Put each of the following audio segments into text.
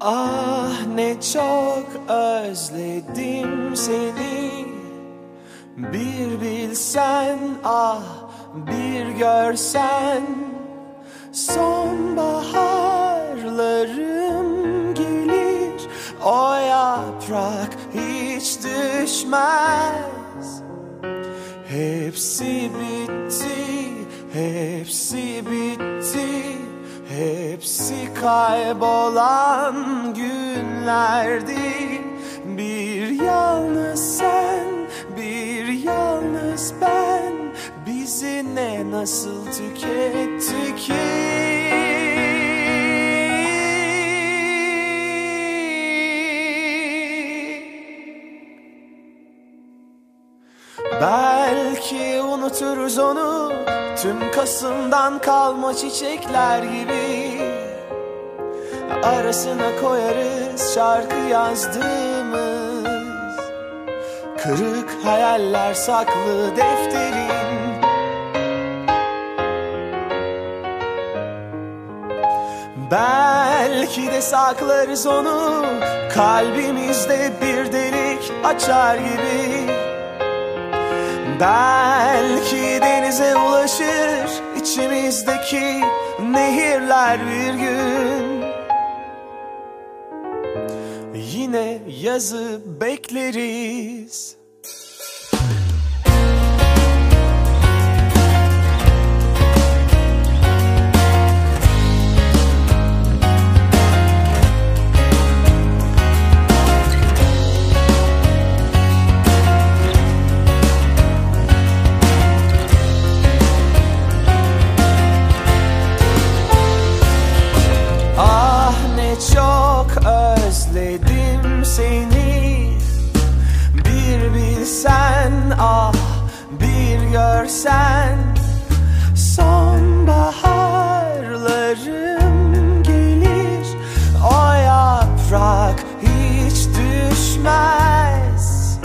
Ah ne çok özledim seni. Bir bilsen ah bir görsen. Sonbaharlarım gelir O yaprak hiç düşmez. Hepsi bitti, hepsi bitti. Hepsi kaybolan günlerdi. Bir yalnız sen, bir yalnız ben. Bizi ne nasıl tüketti ki? Belki unuturuz onu. Tüm Kasım'dan kalma çiçekler gibi Arasına koyarız şarkı yazdığımız. Kırık hayaller saklı defterin. Belki de saklarız onu Kalbimizde bir delik açar gibi. Belki denize ulaşır içimizdeki nehirler bir gün Yine yazı bekleriz Bilsen ah bir görsen. Sonbaharlarım gelir O yaprak hiç düşmez.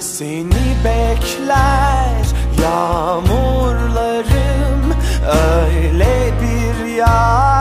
Seni bekler yağmurlarım Öyle bir yar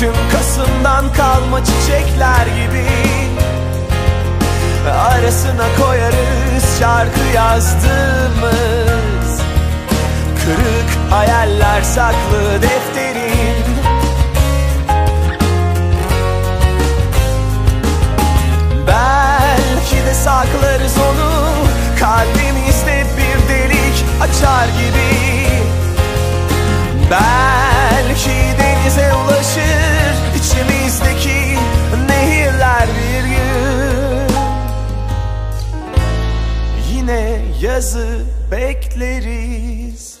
Tüm Kasım'dan kalma çiçekler gibi. Arasına koyarız şarkı yazdığımız. Kırık hayaller saklı defterin. Belki de saklarız onu. Kalbimizde bir delik açar gibi yazı bekleriz